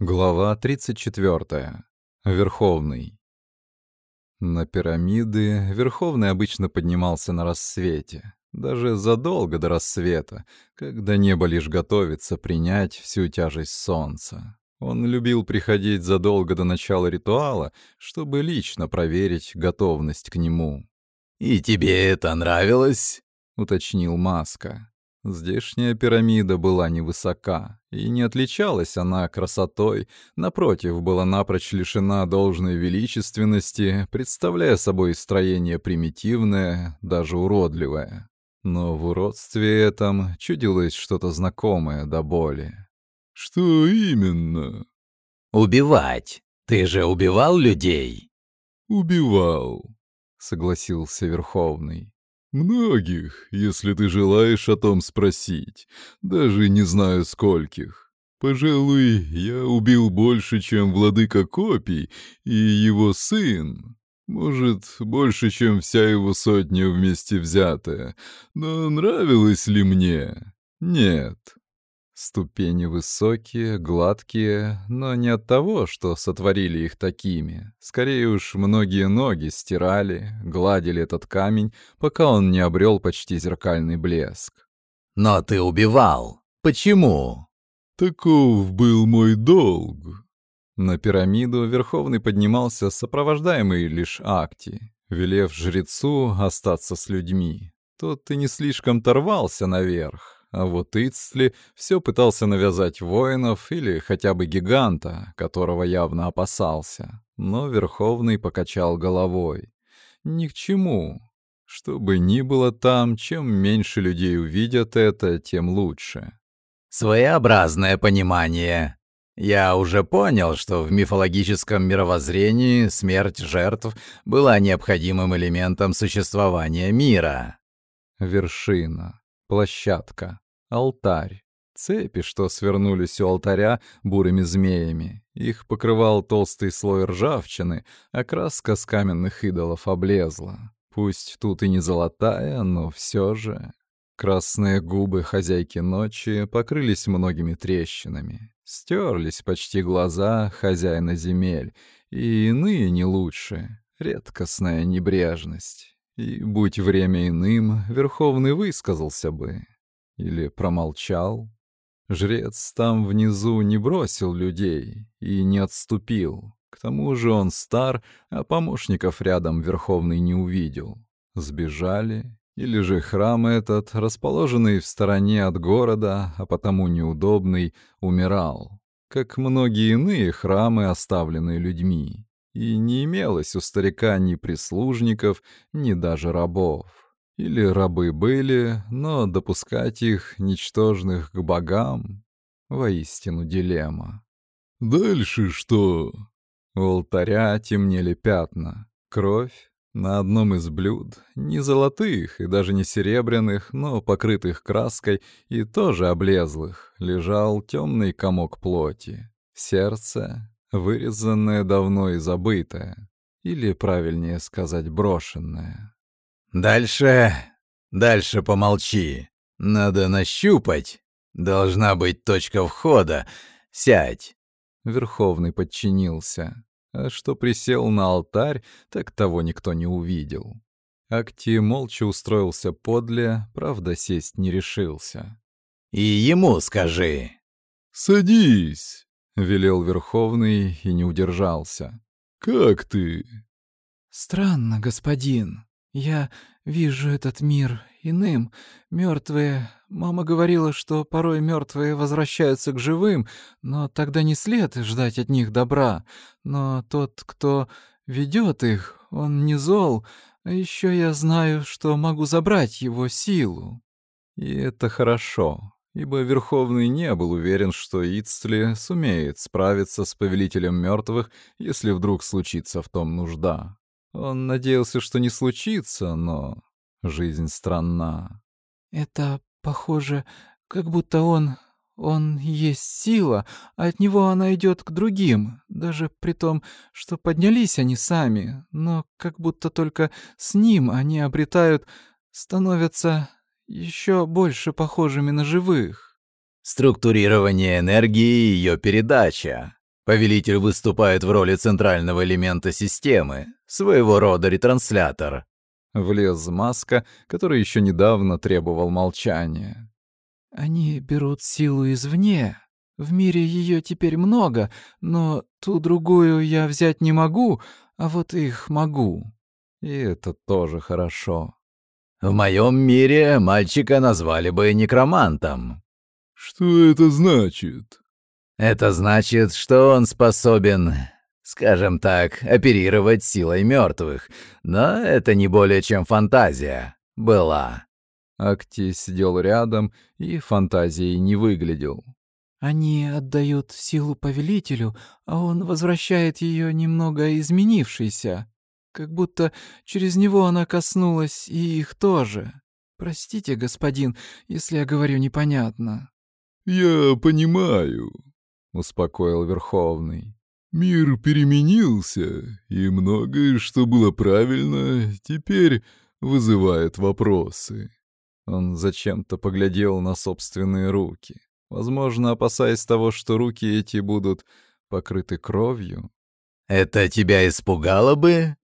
Глава 34. Верховный. На пирамиды Верховный обычно поднимался на рассвете, даже задолго до рассвета, когда небо лишь готовится принять всю тяжесть солнца. Он любил приходить задолго до начала ритуала, чтобы лично проверить готовность к нему. «И тебе это нравилось?» — уточнил Маска. Здешняя пирамида была невысока, и не отличалась она красотой, напротив, была напрочь лишена должной величественности, представляя собой строение примитивное, даже уродливое. Но в уродстве этом чудилось что-то знакомое до боли. «Что именно?» «Убивать. Ты же убивал людей?» «Убивал», — согласился Верховный. Многих, если ты желаешь о том спросить. Даже не знаю скольких. Пожалуй, я убил больше, чем владыка копий и его сын. Может, больше, чем вся его сотня вместе взятая. Но нравилось ли мне? Нет. Ступени высокие, гладкие, но не от того, что сотворили их такими. Скорее уж, многие ноги стирали, гладили этот камень, пока он не обрел почти зеркальный блеск. «Но ты убивал. Почему?» «Таков был мой долг». На пирамиду Верховный поднимался, сопровождаемый лишь Акти, велев жрецу остаться с людьми. Тот и не слишком торвался наверх, а вот Ицли все пытался навязать воинов или хотя бы гиганта, которого явно опасался. Но Верховный покачал головой. Ни к чему. Что бы ни было там, чем меньше людей увидят это, тем лучше. Своеобразное понимание. Я уже понял, что в мифологическом мировоззрении смерть жертв была необходимым элементом существования мира. Вершина площадка, алтарь, цепи, что свернулись у алтаря бурыми змеями. Их покрывал толстый слой ржавчины, а краска с каменных идолов облезла. Пусть тут и не золотая, но все же... Красные губы хозяйки ночи покрылись многими трещинами. Стерлись почти глаза хозяина земель, и иные не лучше. Редкостная небрежность. И, будь время иным, Верховный высказался бы. Или промолчал. Жрец там внизу не бросил людей и не отступил. К тому же он стар, а помощников рядом Верховный не увидел. Сбежали. Или же храм этот, расположенный в стороне от города, а потому неудобный, умирал. Как многие иные храмы, оставленные людьми и не имелось у старика ни прислужников, ни даже рабов. Или рабы были, но допускать их, ничтожных, к богам — воистину дилемма. «Дальше что?» У алтаря темнели пятна. Кровь на одном из блюд, не золотых и даже не серебряных, но покрытых краской и тоже облезлых, лежал темный комок плоти. Сердце, вырезанное давно и забытое, или, правильнее сказать, брошенное. «Дальше... дальше помолчи. Надо нащупать. Должна быть точка входа. Сядь». Верховный подчинился. А что присел на алтарь, так того никто не увидел. Акти молча устроился подле, правда, сесть не решился. «И ему скажи». «Садись», — велел Верховный и не удержался. «Как ты?» «Странно, господин. Я вижу этот мир иным. Мертвые... Мама говорила, что порой мертвые возвращаются к живым, но тогда не след ждать от них добра. Но тот, кто ведет их, он не зол, а еще я знаю, что могу забрать его силу». «И это хорошо ибо Верховный не был уверен, что Ицли сумеет справиться с Повелителем Мертвых, если вдруг случится в том нужда. Он надеялся, что не случится, но жизнь странна. «Это похоже, как будто он... он есть сила, а от него она идет к другим, даже при том, что поднялись они сами, но как будто только с ним они обретают... становятся еще больше похожими на живых. Структурирование энергии и ее передача. Повелитель выступает в роли центрального элемента системы, своего рода ретранслятор. Влез Маска, который еще недавно требовал молчания. Они берут силу извне. В мире ее теперь много, но ту другую я взять не могу, а вот их могу. И это тоже хорошо. В моем мире мальчика назвали бы некромантом. Что это значит? Это значит, что он способен, скажем так, оперировать силой мертвых, но это не более чем фантазия. Была. Акти сидел рядом и фантазией не выглядел. Они отдают силу повелителю, а он возвращает ее немного изменившейся. Как будто через него она коснулась и их тоже. Простите, господин, если я говорю непонятно. «Я понимаю», — успокоил Верховный. «Мир переменился, и многое, что было правильно, теперь вызывает вопросы». Он зачем-то поглядел на собственные руки, возможно, опасаясь того, что руки эти будут покрыты кровью. «Это тебя испугало бы?»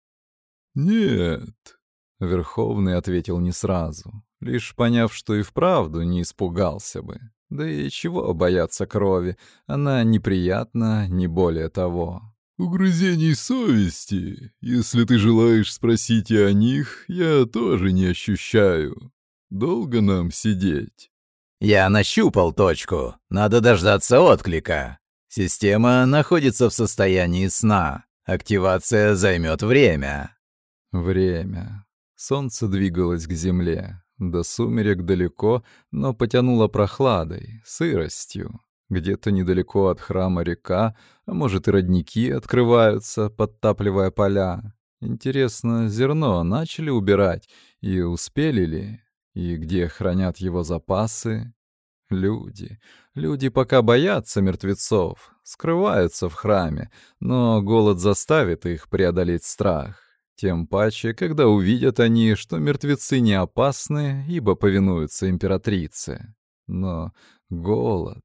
«Нет», — Верховный ответил не сразу, лишь поняв, что и вправду не испугался бы. Да и чего бояться крови? Она неприятна, не более того. «Угрызений совести, если ты желаешь спросить и о них, я тоже не ощущаю. Долго нам сидеть?» «Я нащупал точку. Надо дождаться отклика. Система находится в состоянии сна. Активация займет время». Время. Солнце двигалось к земле. До сумерек далеко, но потянуло прохладой, сыростью. Где-то недалеко от храма река, а может и родники открываются, подтапливая поля. Интересно, зерно начали убирать, и успели ли? И где хранят его запасы? Люди. Люди пока боятся мертвецов, скрываются в храме, но голод заставит их преодолеть страх. Тем паче, когда увидят они, что мертвецы не опасны, ибо повинуются императрице. Но голод...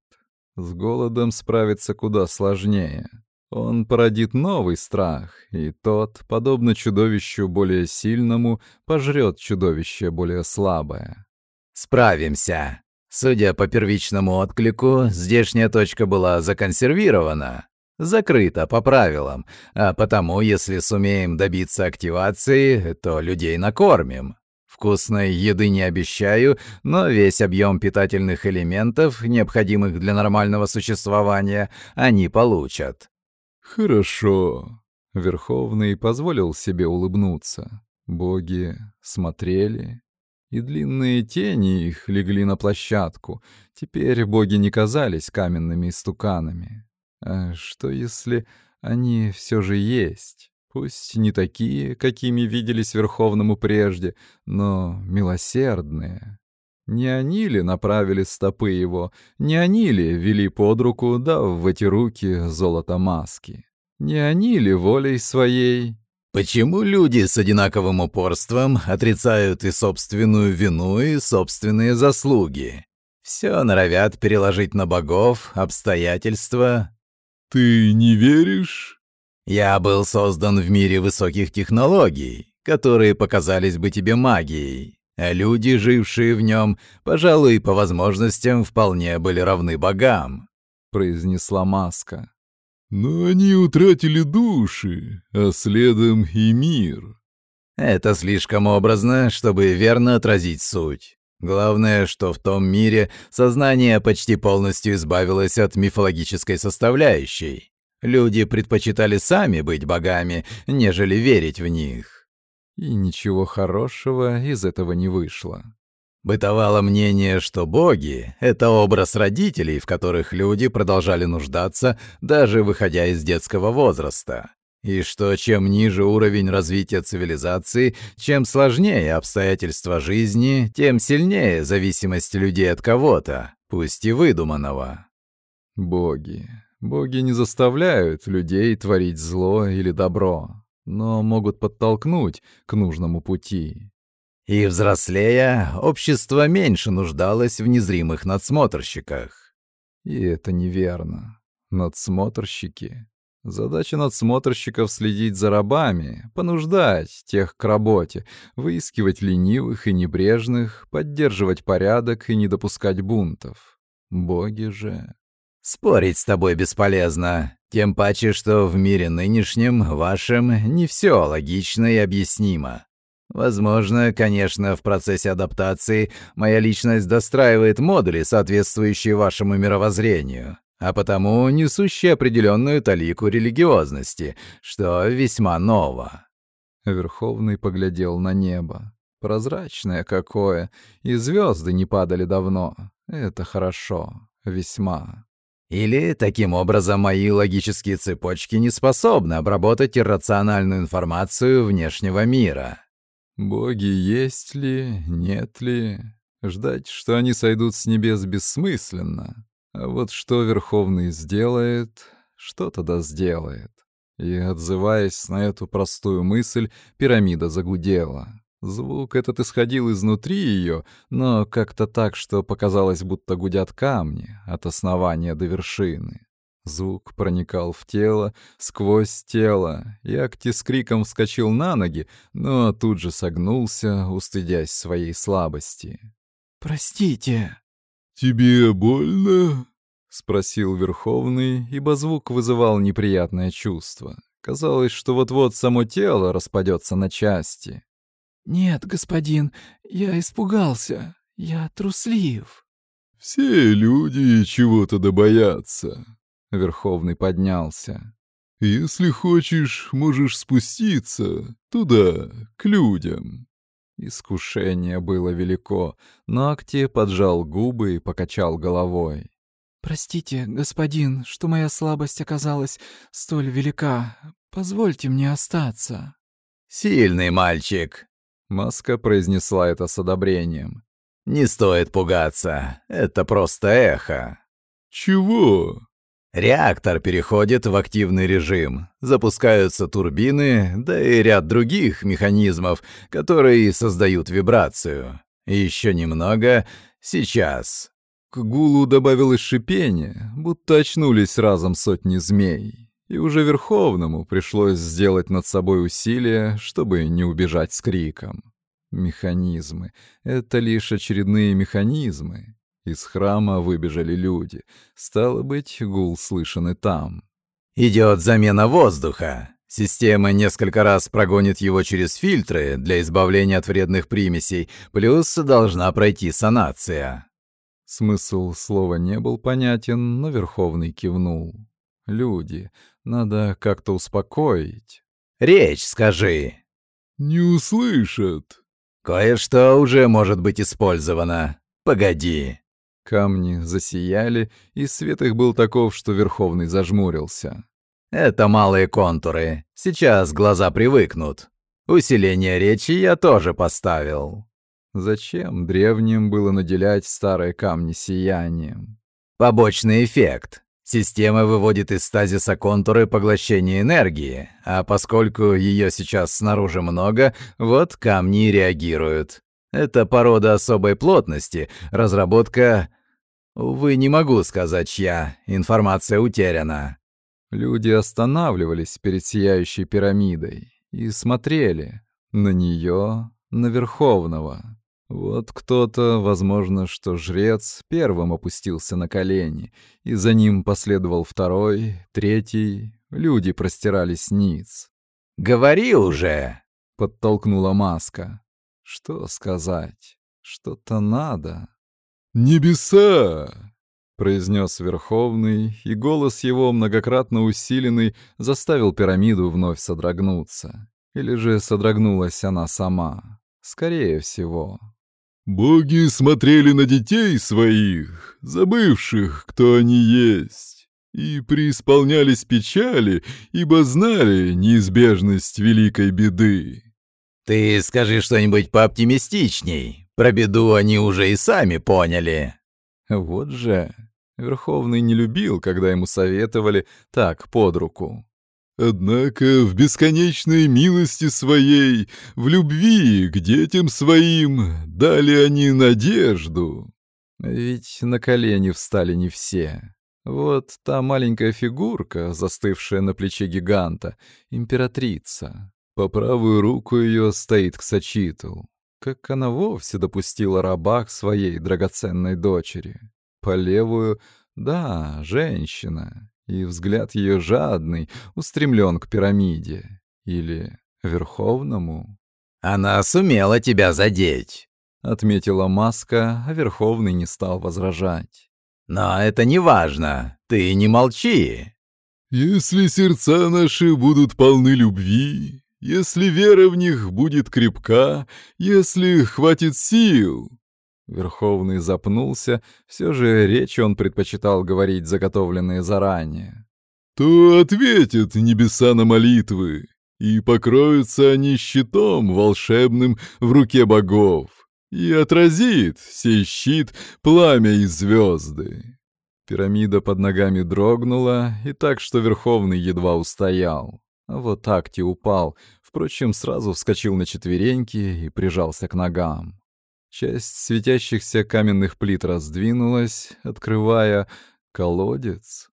С голодом справиться куда сложнее. Он породит новый страх, и тот, подобно чудовищу более сильному, пожрет чудовище более слабое. «Справимся!» Судя по первичному отклику, здешняя точка была законсервирована. Закрыто по правилам, а потому, если сумеем добиться активации, то людей накормим. Вкусной еды не обещаю, но весь объем питательных элементов, необходимых для нормального существования, они получат. «Хорошо», — Верховный позволил себе улыбнуться. Боги смотрели, и длинные тени их легли на площадку. Теперь боги не казались каменными истуканами. А что если они все же есть? Пусть не такие, какими виделись Верховному прежде, но милосердные. Не они ли направили стопы его, не они ли вели под руку, дав в эти руки золото маски? Не они ли волей своей... Почему люди с одинаковым упорством отрицают и собственную вину, и собственные заслуги? Все норовят переложить на богов, обстоятельства, «Ты не веришь?» «Я был создан в мире высоких технологий, которые показались бы тебе магией, а люди, жившие в нем, пожалуй, по возможностям вполне были равны богам», — произнесла Маска. «Но они утратили души, а следом и мир». «Это слишком образно, чтобы верно отразить суть. Главное, что в том мире сознание почти полностью избавилось от мифологической составляющей. Люди предпочитали сами быть богами, нежели верить в них. И ничего хорошего из этого не вышло. Бытовало мнение, что боги — это образ родителей, в которых люди продолжали нуждаться, даже выходя из детского возраста и что чем ниже уровень развития цивилизации, чем сложнее обстоятельства жизни, тем сильнее зависимость людей от кого-то, пусть и выдуманного. Боги. Боги не заставляют людей творить зло или добро, но могут подтолкнуть к нужному пути. И взрослея, общество меньше нуждалось в незримых надсмотрщиках. И это неверно. Надсмотрщики. Задача надсмотрщиков следить за рабами, понуждать тех к работе, выискивать ленивых и небрежных, поддерживать порядок и не допускать бунтов. Боги же... Спорить с тобой бесполезно, тем паче, что в мире нынешнем, вашем, не все логично и объяснимо. Возможно, конечно, в процессе адаптации моя личность достраивает модули, соответствующие вашему мировоззрению, а потому несущие определенную талику религиозности, что весьма ново. Верховный поглядел на небо. Прозрачное какое, и звезды не падали давно. Это хорошо, весьма. Или, таким образом, мои логические цепочки не способны обработать иррациональную информацию внешнего мира. Боги есть ли, нет ли? Ждать, что они сойдут с небес, бессмысленно. А вот что Верховный сделает, что тогда сделает? И, отзываясь на эту простую мысль, пирамида загудела. Звук этот исходил изнутри ее, но как-то так, что показалось, будто гудят камни от основания до вершины. Звук проникал в тело, сквозь тело. Якти с криком вскочил на ноги, но тут же согнулся, устыдясь своей слабости. «Простите». «Тебе больно?» — спросил Верховный, ибо звук вызывал неприятное чувство. Казалось, что вот-вот само тело распадется на части. «Нет, господин, я испугался. Я труслив». «Все люди чего-то добоятся». Верховный поднялся. «Если хочешь, можешь спуститься туда, к людям». Искушение было велико, но Акти поджал губы и покачал головой. «Простите, господин, что моя слабость оказалась столь велика. Позвольте мне остаться». «Сильный мальчик», Маска произнесла это с одобрением. «Не стоит пугаться. Это просто эхо». «Чего?» Реактор переходит в активный режим. Запускаются турбины, да и ряд других механизмов, которые создают вибрацию. Еще немного. Сейчас. К гулу добавилось шипение, будто очнулись разом сотни змей и уже Верховному пришлось сделать над собой усилие, чтобы не убежать с криком. Механизмы — это лишь очередные механизмы. Из храма выбежали люди. Стало быть, гул слышен и там. «Идет замена воздуха. Система несколько раз прогонит его через фильтры для избавления от вредных примесей, плюс должна пройти санация». Смысл слова не был понятен, но Верховный кивнул. Люди. Надо как-то успокоить. «Речь скажи». «Не услышат». «Кое-что уже может быть использовано. Погоди». Камни засияли, и свет их был таков, что Верховный зажмурился. «Это малые контуры. Сейчас глаза привыкнут. Усиление речи я тоже поставил». Зачем древним было наделять старые камни сиянием? «Побочный эффект. Система выводит из стазиса контуры поглощения энергии, а поскольку ее сейчас снаружи много, вот камни реагируют. Это порода особой плотности, разработка... Увы, не могу сказать, чья. Информация утеряна. Люди останавливались перед сияющей пирамидой и смотрели на нее, на Верховного. Вот кто-то, возможно, что жрец, первым опустился на колени, и за ним последовал второй, третий. Люди простирались ниц. «Говори уже!» — подтолкнула маска. «Что сказать? Что-то надо». «Небеса!» — произнес Верховный, и голос его, многократно усиленный, заставил пирамиду вновь содрогнуться. Или же содрогнулась она сама. Скорее всего. Боги смотрели на детей своих, забывших, кто они есть, и преисполнялись печали, ибо знали неизбежность великой беды. «Ты скажи что-нибудь пооптимистичней. Про беду они уже и сами поняли». Вот же. Верховный не любил, когда ему советовали так под руку. Однако в бесконечной милости своей, в любви к детям своим, дали они надежду. Ведь на колени встали не все. Вот та маленькая фигурка, застывшая на плече гиганта, императрица. По правую руку ее стоит Ксачитл. Как она вовсе допустила раба к своей драгоценной дочери. По левую — да, женщина. И взгляд ее жадный, устремлен к пирамиде. Или Верховному. «Она сумела тебя задеть», — отметила Маска, а Верховный не стал возражать. Но это не важно. Ты не молчи. Если сердца наши будут полны любви, если вера в них будет крепка, если хватит сил. Верховный запнулся, все же речи он предпочитал говорить заготовленные заранее. То ответят небеса на молитвы, и покроются они щитом волшебным в руке богов и отразит сей щит пламя и звезды. Пирамида под ногами дрогнула, и так, что Верховный едва устоял. Вот Акти упал, впрочем, сразу вскочил на четвереньки и прижался к ногам. Часть светящихся каменных плит раздвинулась, открывая колодец.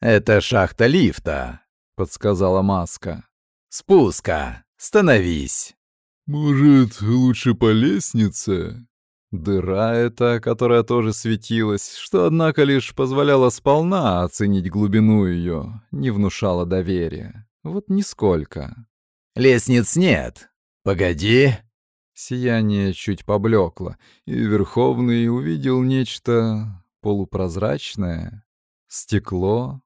«Это шахта лифта», — подсказала Маска. «Спуска! Становись!» «Может, лучше по лестнице?» Дыра эта, которая тоже светилась, что, однако, лишь позволяла сполна оценить глубину ее, не внушала доверия. Вот нисколько. «Лестниц нет. Погоди!» Сияние чуть поблекло, и Верховный увидел нечто полупрозрачное. Стекло.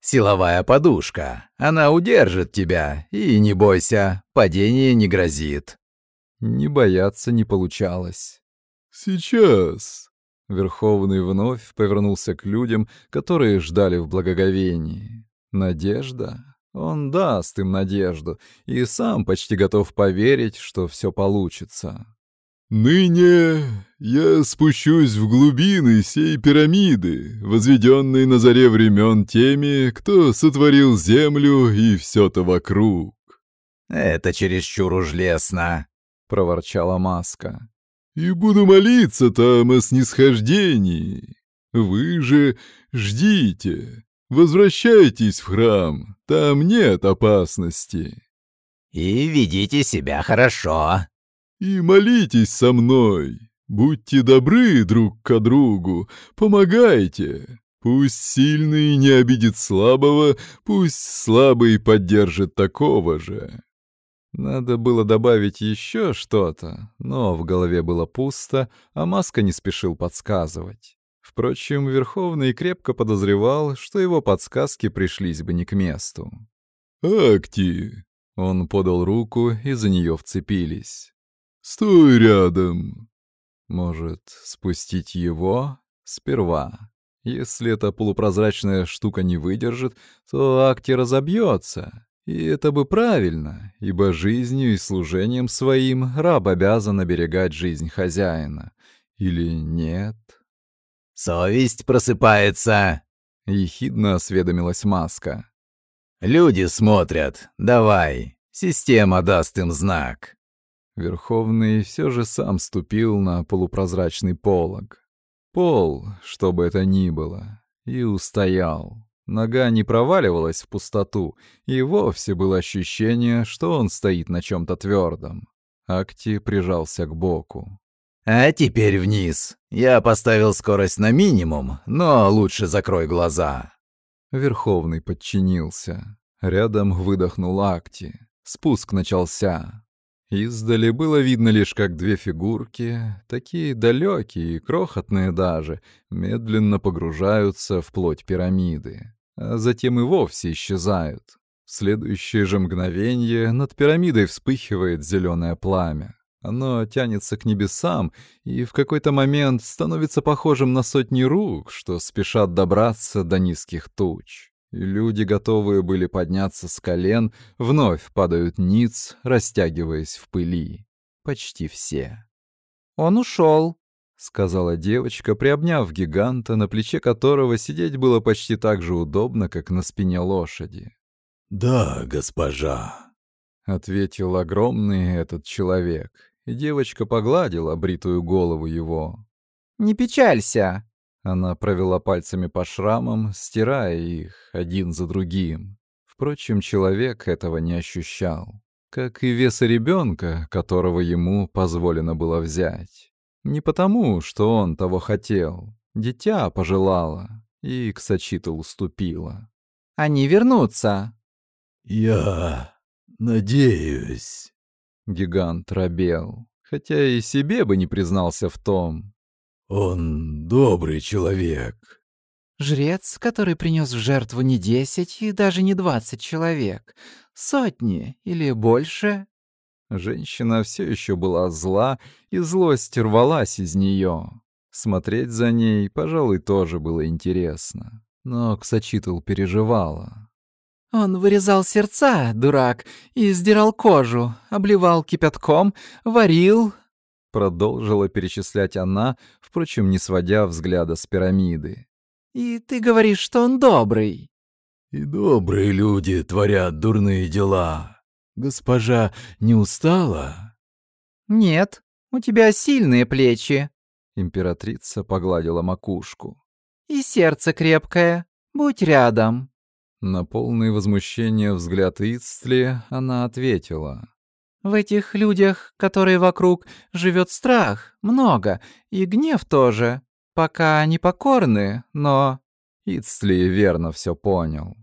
«Силовая подушка. Она удержит тебя, и не бойся, падение не грозит». Не бояться не получалось. «Сейчас!» Верховный вновь повернулся к людям, которые ждали в благоговении. Надежда? Он даст им надежду, и сам почти готов поверить, что все получится. «Ныне я спущусь в глубины сей пирамиды, возведенной на заре времен теми, кто сотворил землю и все-то вокруг». «Это чересчур уж лестно», проворчала Маска. «И буду молиться там о снисхождении. Вы же ждите, возвращайтесь в храм, там нет опасности». «И ведите себя хорошо». «И молитесь со мной, будьте добры друг к другу, помогайте». Пусть сильный не обидит слабого, пусть слабый поддержит такого же. Надо было добавить еще что-то, но в голове было пусто, а Маска не спешил подсказывать. Впрочем, Верховный крепко подозревал, что его подсказки пришлись бы не к месту. «Акти!» Он подал руку, и за нее вцепились. «Стой рядом!» «Может, спустить его? Сперва. Если эта полупрозрачная штука не выдержит, то Акти разобьется, и это бы правильно, ибо жизнью и служением своим раб обязан оберегать жизнь хозяина. Или нет? «Совесть просыпается!» — ехидно осведомилась Маска. «Люди смотрят. Давай. Система даст им знак». Верховный все же сам ступил на полупрозрачный полог. Пол, что бы это ни было, и устоял. Нога не проваливалась в пустоту, и вовсе было ощущение, что он стоит на чем-то твердом. Акти прижался к боку. «А теперь вниз. Я поставил скорость на минимум, но лучше закрой глаза». Верховный подчинился. Рядом выдохнул Акти. Спуск начался. Издали было видно лишь, как две фигурки, такие далекие и крохотные даже, медленно погружаются в плоть пирамиды, а затем и вовсе исчезают. В следующее же мгновение над пирамидой вспыхивает зеленое пламя. Оно тянется к небесам и в какой-то момент становится похожим на сотни рук, что спешат добраться до низких туч и люди, готовые были подняться с колен, вновь падают ниц, растягиваясь в пыли. Почти все. «Он ушел», — сказала девочка, приобняв гиганта, на плече которого сидеть было почти так же удобно, как на спине лошади. «Да, госпожа», — ответил огромный этот человек, и девочка погладила бритую голову его. «Не печалься», Она провела пальцами по шрамам, стирая их один за другим. Впрочем, человек этого не ощущал, как и веса ребенка, которого ему позволено было взять. Не потому, что он того хотел. Дитя пожелало, и Ксачита уступила. «Они вернутся!» «Я надеюсь...» Гигант робел, хотя и себе бы не признался в том. «Он добрый человек». Жрец, который принес в жертву не десять и даже не двадцать человек, сотни или больше. Женщина все еще была зла, и злость рвалась из нее. Смотреть за ней, пожалуй, тоже было интересно. Но Ксачитл переживала. Он вырезал сердца, дурак, и сдирал кожу, обливал кипятком, варил. Продолжила перечислять она, впрочем, не сводя взгляда с пирамиды. И ты говоришь, что он добрый. И добрые люди творят дурные дела. Госпожа не устала? Нет, у тебя сильные плечи. Императрица погладила макушку. И сердце крепкое. Будь рядом. На полное возмущение взгляд Ицтли она ответила. «В этих людях, которые вокруг, живет страх, много, и гнев тоже. Пока они покорны, но...» Ицтли верно все понял.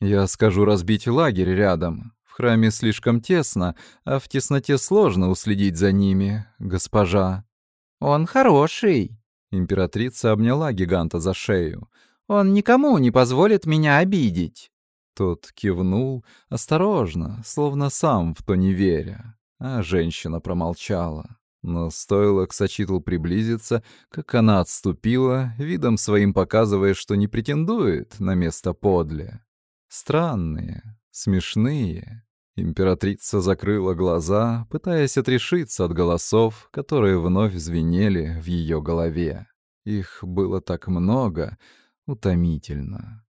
«Я скажу разбить лагерь рядом. В храме слишком тесно, а в тесноте сложно уследить за ними, госпожа». «Он хороший». Императрица обняла гиганта за шею. Он никому не позволит меня обидеть». Тот кивнул осторожно, словно сам в то не веря, а женщина промолчала. Но стоило к Сачитл приблизиться, как она отступила, видом своим показывая, что не претендует на место подле. Странные, смешные. Императрица закрыла глаза, пытаясь отрешиться от голосов, которые вновь звенели в ее голове. Их было так много — утомительно.